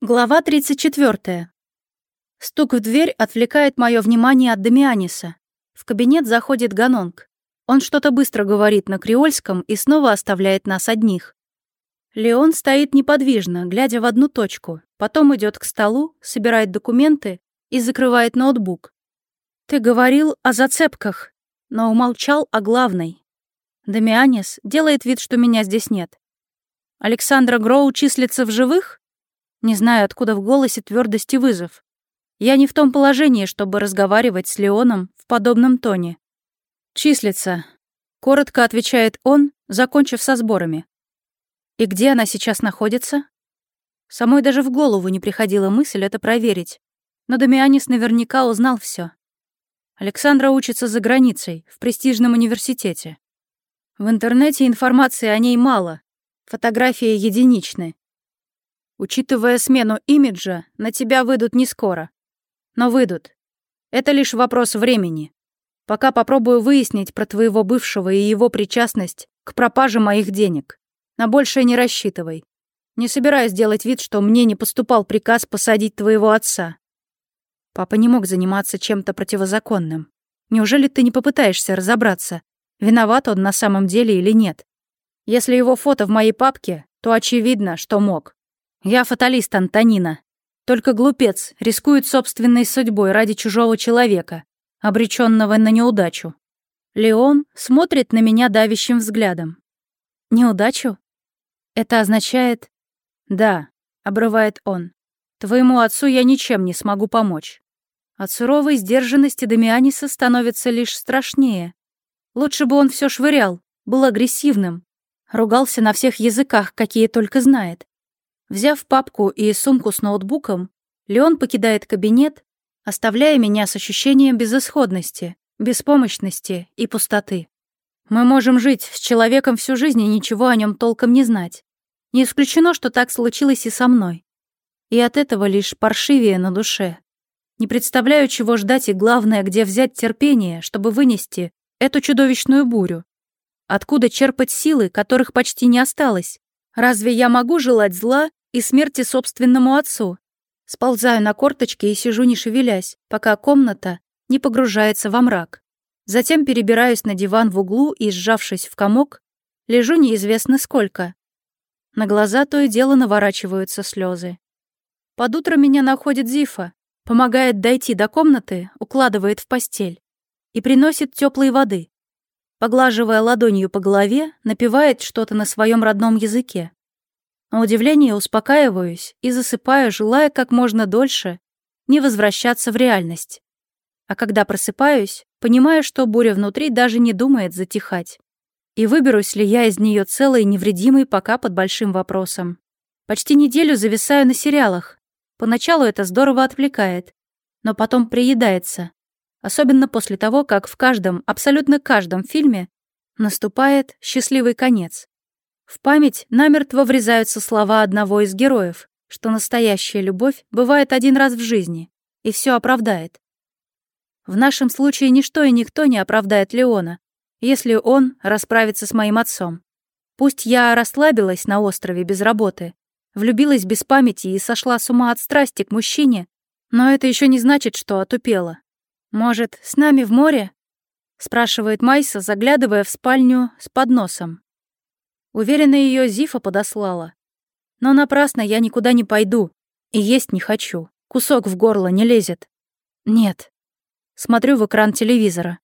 Глава 34. Стук в дверь отвлекает мое внимание от Дамианиса. В кабинет заходит Ганонг. Он что-то быстро говорит на креольском и снова оставляет нас одних. Леон стоит неподвижно, глядя в одну точку, потом идет к столу, собирает документы и закрывает ноутбук. «Ты говорил о зацепках, но умолчал о главной». Дамианис делает вид, что меня здесь нет. «Александра Гроу числится в живых?» не зная, откуда в голосе твердость и вызов. Я не в том положении, чтобы разговаривать с Леоном в подобном тоне. «Числится», — коротко отвечает он, закончив со сборами. «И где она сейчас находится?» Самой даже в голову не приходила мысль это проверить, но Дамианис наверняка узнал все. Александра учится за границей, в престижном университете. В интернете информации о ней мало, фотографии единичны, Учитывая смену имиджа, на тебя выйдут не скоро. Но выйдут. Это лишь вопрос времени. Пока попробую выяснить про твоего бывшего и его причастность к пропаже моих денег. На большее не рассчитывай. Не собираюсь делать вид, что мне не поступал приказ посадить твоего отца. Папа не мог заниматься чем-то противозаконным. Неужели ты не попытаешься разобраться, виноват он на самом деле или нет? Если его фото в моей папке, то очевидно, что мог. Я фаталист Антонина. Только глупец рискует собственной судьбой ради чужого человека, обреченного на неудачу. Леон смотрит на меня давящим взглядом. Неудачу? Это означает... Да, обрывает он. Твоему отцу я ничем не смогу помочь. От суровой сдержанности Дамианиса становится лишь страшнее. Лучше бы он все швырял, был агрессивным, ругался на всех языках, какие только знает. Взяв папку и сумку с ноутбуком, Леон покидает кабинет, оставляя меня с ощущением безысходности, беспомощности и пустоты. Мы можем жить с человеком всю жизнь и ничего о нем толком не знать. Не исключено, что так случилось и со мной. И от этого лишь паршивее на душе. Не представляю, чего ждать и, главное, где взять терпение, чтобы вынести эту чудовищную бурю. Откуда черпать силы, которых почти не осталось? Разве я могу желать зла и смерти собственному отцу. Сползаю на корточки и сижу не шевелясь, пока комната не погружается во мрак. Затем перебираюсь на диван в углу и, сжавшись в комок, лежу неизвестно сколько. На глаза то и дело наворачиваются слезы. Под утро меня находит Зифа, помогает дойти до комнаты, укладывает в постель и приносит теплой воды. Поглаживая ладонью по голове, напевает что-то на своем родном языке. На удивление успокаиваюсь и засыпаю, желая как можно дольше не возвращаться в реальность. А когда просыпаюсь, понимаю, что буря внутри даже не думает затихать. И выберусь ли я из нее целой и невредимой пока под большим вопросом. Почти неделю зависаю на сериалах. Поначалу это здорово отвлекает, но потом приедается. Особенно после того, как в каждом, абсолютно каждом фильме наступает счастливый конец. В память намертво врезаются слова одного из героев, что настоящая любовь бывает один раз в жизни, и все оправдает. В нашем случае ничто и никто не оправдает Леона, если он расправится с моим отцом. Пусть я расслабилась на острове без работы, влюбилась без памяти и сошла с ума от страсти к мужчине, но это еще не значит, что отупела. Может, с нами в море? спрашивает Майса, заглядывая в спальню с подносом. Уверена, ее Зифа подослала. Но напрасно я никуда не пойду. И есть не хочу. Кусок в горло не лезет. Нет. Смотрю в экран телевизора.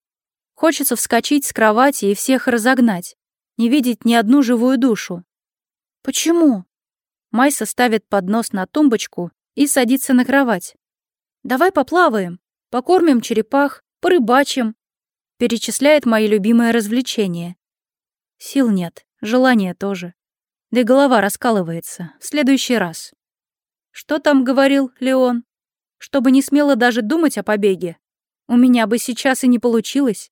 Хочется вскочить с кровати и всех разогнать. Не видеть ни одну живую душу. Почему? Майса ставит поднос на тумбочку и садится на кровать. «Давай поплаваем, покормим черепах, порыбачим», перечисляет мои любимые развлечения. Сил нет. Желание тоже. Да и голова раскалывается. В следующий раз. Что там говорил Леон? Чтобы не смело даже думать о побеге. У меня бы сейчас и не получилось.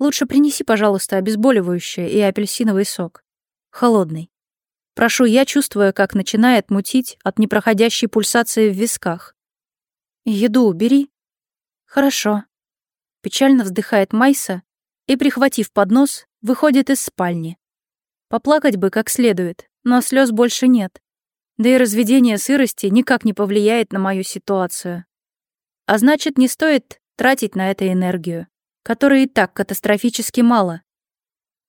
Лучше принеси, пожалуйста, обезболивающее и апельсиновый сок. Холодный. Прошу я, чувствую, как начинает мутить от непроходящей пульсации в висках. Еду убери. Хорошо. Печально вздыхает Майса и, прихватив поднос, выходит из спальни. Поплакать бы как следует, но слез больше нет. Да и разведение сырости никак не повлияет на мою ситуацию. А значит, не стоит тратить на это энергию, которой и так катастрофически мало.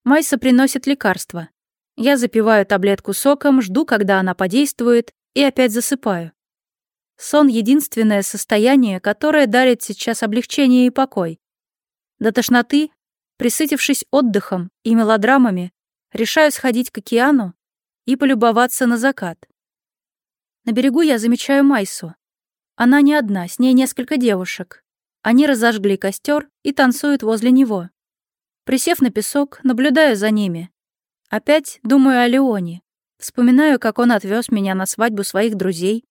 Майса приносит лекарство. Я запиваю таблетку соком, жду, когда она подействует, и опять засыпаю. Сон — единственное состояние, которое дарит сейчас облегчение и покой. До тошноты, присытившись отдыхом и мелодрамами, Решаю сходить к океану и полюбоваться на закат. На берегу я замечаю Майсу. Она не одна, с ней несколько девушек. Они разожгли костер и танцуют возле него. Присев на песок, наблюдаю за ними. Опять думаю о Леоне. Вспоминаю, как он отвез меня на свадьбу своих друзей,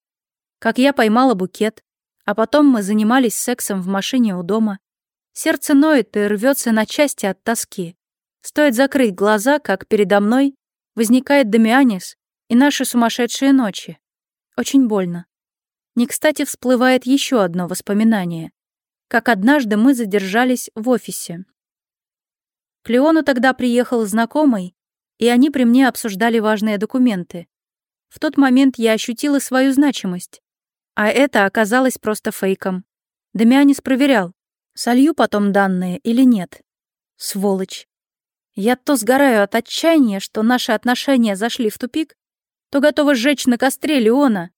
как я поймала букет, а потом мы занимались сексом в машине у дома. Сердце ноет и рвется на части от тоски. Стоит закрыть глаза, как передо мной возникает Дамианис и наши сумасшедшие ночи. Очень больно. Не кстати всплывает еще одно воспоминание. Как однажды мы задержались в офисе. К Леону тогда приехал знакомый, и они при мне обсуждали важные документы. В тот момент я ощутила свою значимость. А это оказалось просто фейком. Дамианис проверял, солью потом данные или нет. Сволочь. Я то сгораю от отчаяния, что наши отношения зашли в тупик, то готова сжечь на костре Леона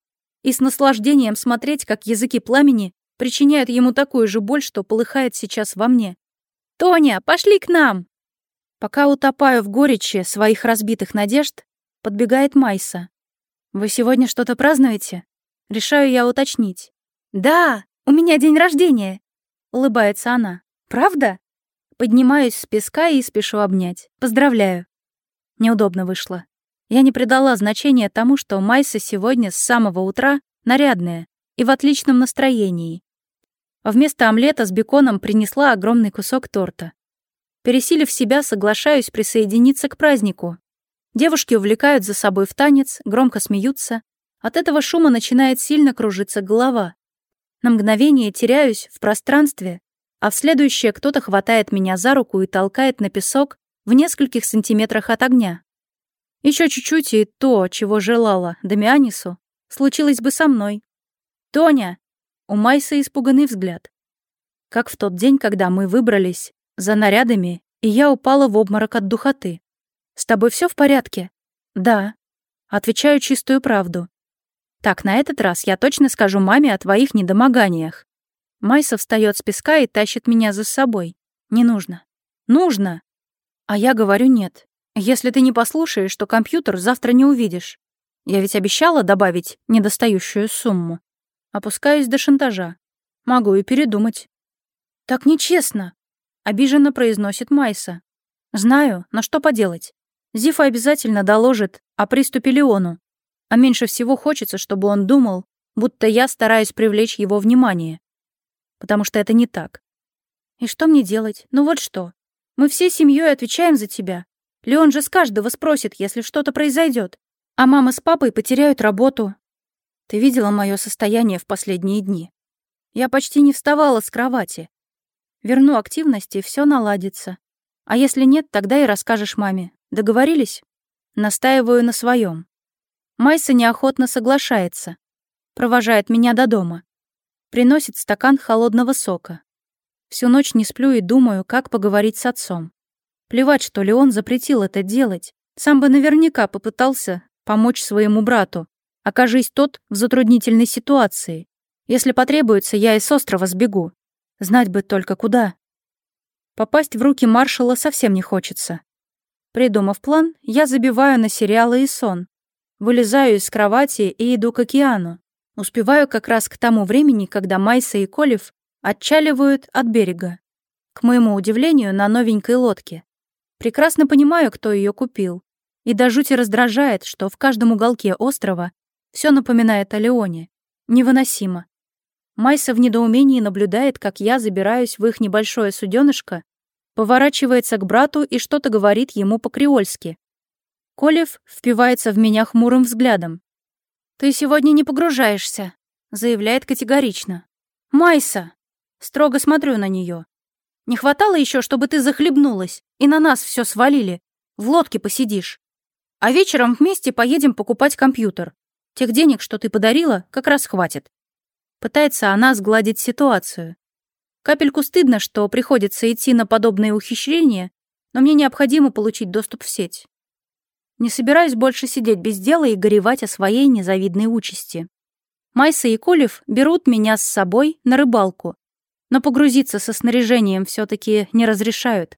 и с наслаждением смотреть, как языки пламени причиняют ему такую же боль, что полыхает сейчас во мне. «Тоня, пошли к нам!» Пока утопаю в горечи своих разбитых надежд, подбегает Майса. «Вы сегодня что-то празднуете?» Решаю я уточнить. «Да, у меня день рождения!» — улыбается она. «Правда?» Поднимаюсь с песка и спешу обнять. Поздравляю. Неудобно вышло. Я не придала значения тому, что Майса сегодня с самого утра нарядная и в отличном настроении. Вместо омлета с беконом принесла огромный кусок торта. Пересилив себя, соглашаюсь присоединиться к празднику. Девушки увлекают за собой в танец, громко смеются. От этого шума начинает сильно кружиться голова. На мгновение теряюсь в пространстве а в следующее кто-то хватает меня за руку и толкает на песок в нескольких сантиметрах от огня. Еще чуть-чуть, и то, чего желала Дамианису, случилось бы со мной. «Тоня!» — у Майса испуганный взгляд. Как в тот день, когда мы выбрались за нарядами, и я упала в обморок от духоты. «С тобой все в порядке?» «Да». Отвечаю чистую правду. «Так, на этот раз я точно скажу маме о твоих недомоганиях. Майса встает с песка и тащит меня за собой. Не нужно. Нужно! А я говорю нет. Если ты не послушаешь, то компьютер завтра не увидишь. Я ведь обещала добавить недостающую сумму. Опускаюсь до шантажа. Могу и передумать. Так нечестно, обиженно произносит Майса. Знаю, но что поделать. Зифа обязательно доложит о приступе Леону. А меньше всего хочется, чтобы он думал, будто я стараюсь привлечь его внимание потому что это не так. И что мне делать? Ну вот что. Мы всей семьей отвечаем за тебя. Леон же с каждого спросит, если что-то произойдет. А мама с папой потеряют работу. Ты видела мое состояние в последние дни. Я почти не вставала с кровати. Верну активность, и все наладится. А если нет, тогда и расскажешь маме. Договорились? Настаиваю на своем. Майса неохотно соглашается. Провожает меня до дома приносит стакан холодного сока. Всю ночь не сплю и думаю, как поговорить с отцом. Плевать, что ли, он запретил это делать. Сам бы наверняка попытался помочь своему брату. Окажись тот в затруднительной ситуации. Если потребуется, я и с острова сбегу. Знать бы только куда. Попасть в руки маршала совсем не хочется. Придумав план, я забиваю на сериалы и сон. Вылезаю из кровати и иду к океану. Успеваю как раз к тому времени, когда Майса и Колев отчаливают от берега. К моему удивлению, на новенькой лодке. Прекрасно понимаю, кто ее купил. И до жути раздражает, что в каждом уголке острова все напоминает о Леоне. Невыносимо. Майса в недоумении наблюдает, как я забираюсь в их небольшое суденышко, поворачивается к брату и что-то говорит ему по-креольски. Колев впивается в меня хмурым взглядом. «Ты сегодня не погружаешься», — заявляет категорично. «Майса!» — строго смотрю на нее. «Не хватало еще, чтобы ты захлебнулась и на нас все свалили. В лодке посидишь. А вечером вместе поедем покупать компьютер. Тех денег, что ты подарила, как раз хватит». Пытается она сгладить ситуацию. Капельку стыдно, что приходится идти на подобные ухищрения, но мне необходимо получить доступ в сеть. Не собираюсь больше сидеть без дела и горевать о своей незавидной участи. Майса и Кулев берут меня с собой на рыбалку, но погрузиться со снаряжением все таки не разрешают.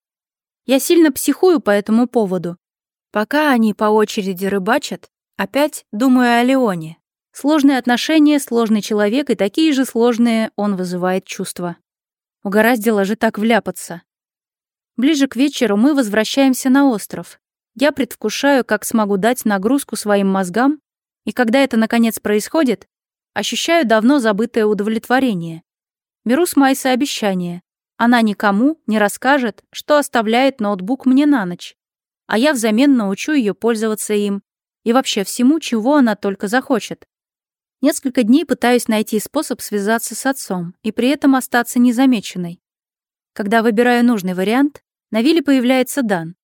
Я сильно психую по этому поводу. Пока они по очереди рыбачат, опять думаю о Леоне. Сложные отношения, сложный человек, и такие же сложные он вызывает чувства. Угораздило же так вляпаться. Ближе к вечеру мы возвращаемся на остров. Я предвкушаю, как смогу дать нагрузку своим мозгам, и когда это, наконец, происходит, ощущаю давно забытое удовлетворение. Беру с Майса обещание. Она никому не расскажет, что оставляет ноутбук мне на ночь, а я взамен научу ее пользоваться им и вообще всему, чего она только захочет. Несколько дней пытаюсь найти способ связаться с отцом и при этом остаться незамеченной. Когда выбираю нужный вариант, на вилле появляется Дан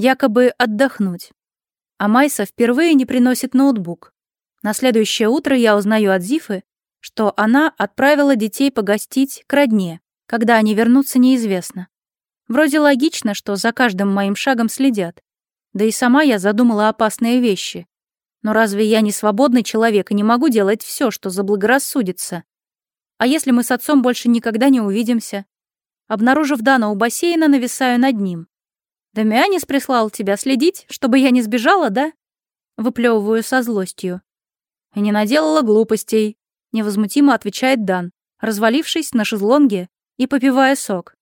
якобы отдохнуть. А Майса впервые не приносит ноутбук. На следующее утро я узнаю от Зифы, что она отправила детей погостить к родне, когда они вернутся, неизвестно. Вроде логично, что за каждым моим шагом следят. Да и сама я задумала опасные вещи. Но разве я не свободный человек и не могу делать все, что заблагорассудится? А если мы с отцом больше никогда не увидимся? Обнаружив Дана у бассейна, нависаю над ним. Дамианис прислал тебя следить, чтобы я не сбежала, да?» Выплевываю со злостью. «И не наделала глупостей», — невозмутимо отвечает Дан, развалившись на шезлонге и попивая сок.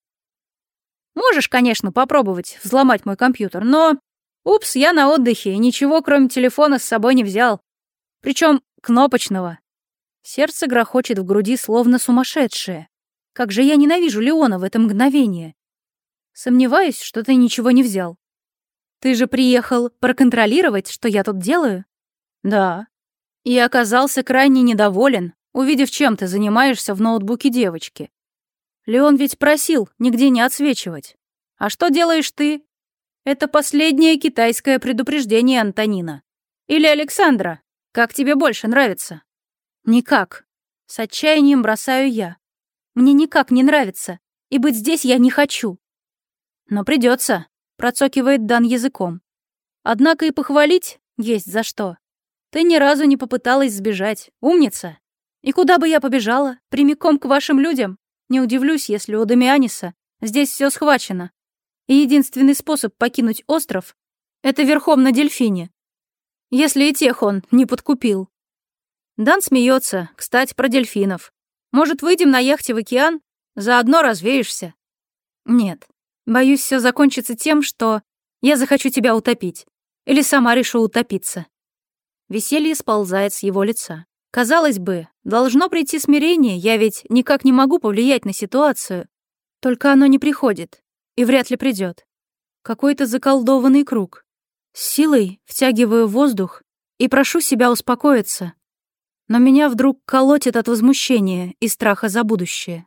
«Можешь, конечно, попробовать взломать мой компьютер, но... Упс, я на отдыхе и ничего, кроме телефона, с собой не взял. Причем кнопочного». Сердце грохочет в груди, словно сумасшедшее. Как же я ненавижу Леона в это мгновение. Сомневаюсь, что ты ничего не взял. Ты же приехал проконтролировать, что я тут делаю? Да. И оказался крайне недоволен, увидев, чем ты занимаешься в ноутбуке девочки. Леон ведь просил нигде не отсвечивать. А что делаешь ты? Это последнее китайское предупреждение Антонина. Или Александра. Как тебе больше нравится? Никак. С отчаянием бросаю я. Мне никак не нравится. И быть здесь я не хочу. Но придется, процокивает Дан языком. Однако и похвалить есть за что. Ты ни разу не попыталась сбежать, умница. И куда бы я побежала? Прямиком к вашим людям. Не удивлюсь, если у Дамианиса здесь все схвачено. И единственный способ покинуть остров — это верхом на дельфине. Если и тех он не подкупил. Дан смеется, кстати, про дельфинов. Может, выйдем на яхте в океан? Заодно развеешься. Нет, Боюсь, все закончится тем, что я захочу тебя утопить. Или сама решу утопиться. Веселье сползает с его лица. Казалось бы, должно прийти смирение, я ведь никак не могу повлиять на ситуацию. Только оно не приходит. И вряд ли придет. Какой-то заколдованный круг. С силой втягиваю воздух и прошу себя успокоиться. Но меня вдруг колотит от возмущения и страха за будущее.